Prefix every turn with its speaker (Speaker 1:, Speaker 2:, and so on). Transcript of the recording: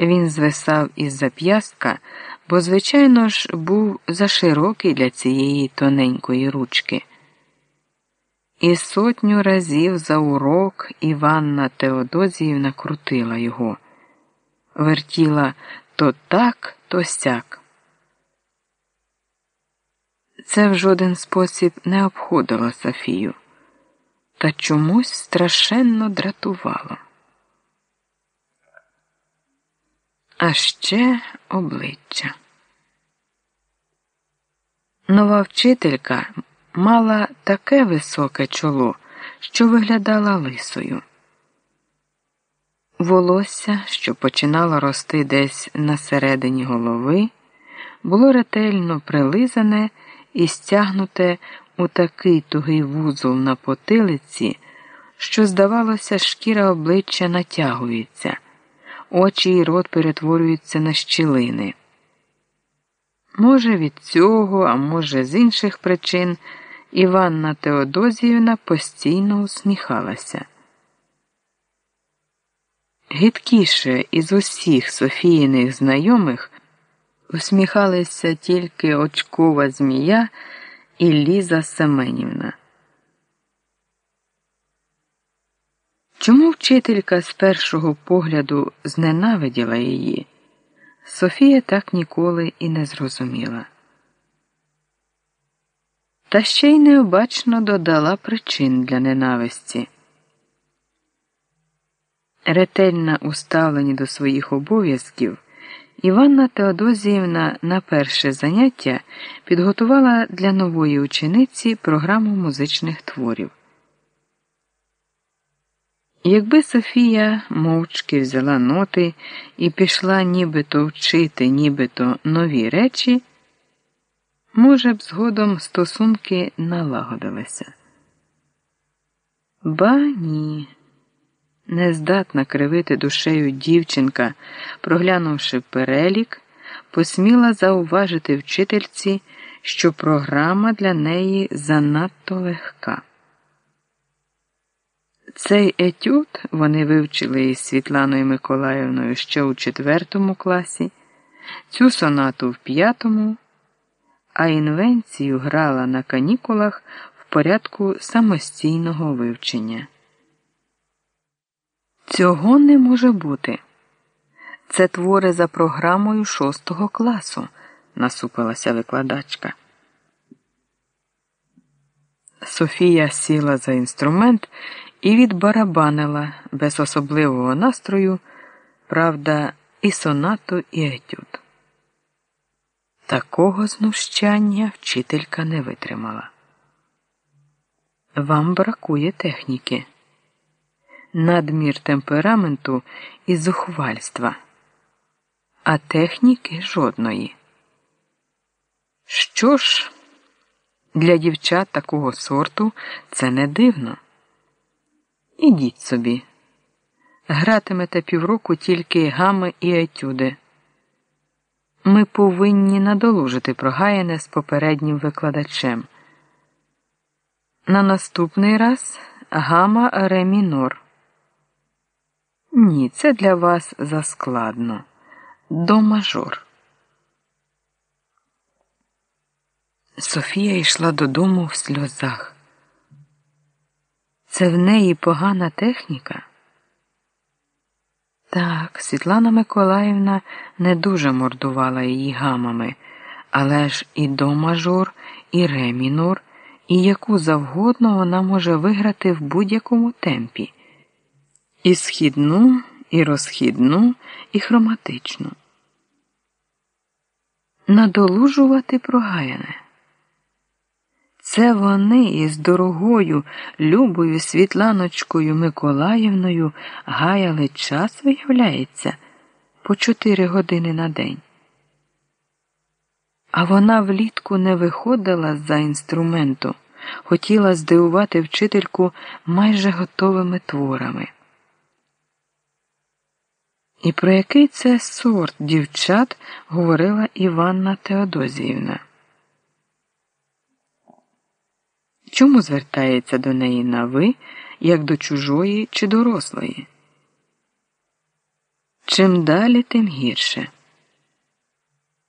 Speaker 1: Він звисав із зап'ястка, бо, звичайно ж, був заширокий для цієї тоненької ручки. І сотню разів за урок Іванна Теодозіївна крутила його, вертіла то так, то сяк. Це в жоден спосіб не обходило Софію, та чомусь страшенно дратувало. А ще обличчя. Нова вчителька мала таке високе чоло, що виглядала лисою. Волосся, що починало рости десь на середині голови, було ретельно прилизане і стягнуте у такий тугий вузол на потилиці, що, здавалося, шкіра обличчя натягується, очі й рот перетворюються на щілини. Може, від цього, а може, з інших причин, Іванна Теодозіївна постійно усміхалася. Гидкіше із усіх Софіїних знайомих усміхалися тільки очкова змія і Ліза Семенівна. Чому вчителька з першого погляду зненавиділа її? Софія так ніколи і не зрозуміла. Та ще й необачно додала причин для ненависті. Ретельно уставлені до своїх обов'язків, Іванна Теодозіївна на перше заняття підготувала для нової учениці програму музичних творів. Якби Софія мовчки взяла ноти і пішла нібито вчити, нібито нові речі, може б, згодом стосунки налагодилися. Ба ні, не здатна кривити душею дівчинка, проглянувши перелік, посміла зауважити вчительці, що програма для неї занадто легка. Цей етюд вони вивчили із Світланою Миколаївною ще у четвертому класі, цю сонату в п'ятому, а інвенцію грала на канікулах в порядку самостійного вивчення. Цього не може бути. Це твори за програмою шостого класу, насупилася викладачка. Софія сіла за інструмент і відбарабанила без особливого настрою, правда, і сонату, і етюд. Такого знущання вчителька не витримала. Вам бракує техніки, надмір темпераменту і зухвальства, а техніки жодної. Що ж, для дівчат такого сорту це не дивно. Ідіть собі. Гратимете півроку тільки гами і етюди. Ми повинні надолужити прогаяне з попереднім викладачем. На наступний раз гама ре мінор. Ні, це для вас заскладно. До мажор. Софія йшла додому в сльозах. Це в неї погана техніка? Так, Світлана Миколаївна не дуже мордувала її гамами, але ж і до мажор, і ре мінор, і яку завгодно вона може виграти в будь-якому темпі. І східну, і розхідну, і хроматичну. Надолужувати прогаяне. Це вони із дорогою Любою Світланочкою Миколаївною гаяли час, виявляється, по чотири години на день. А вона влітку не виходила за інструменту, хотіла здивувати вчительку майже готовими творами. І про який це сорт дівчат говорила Іванна Теодозіївна. Чому звертається до неї на ви, як до чужої чи дорослої? Чим далі, тим гірше.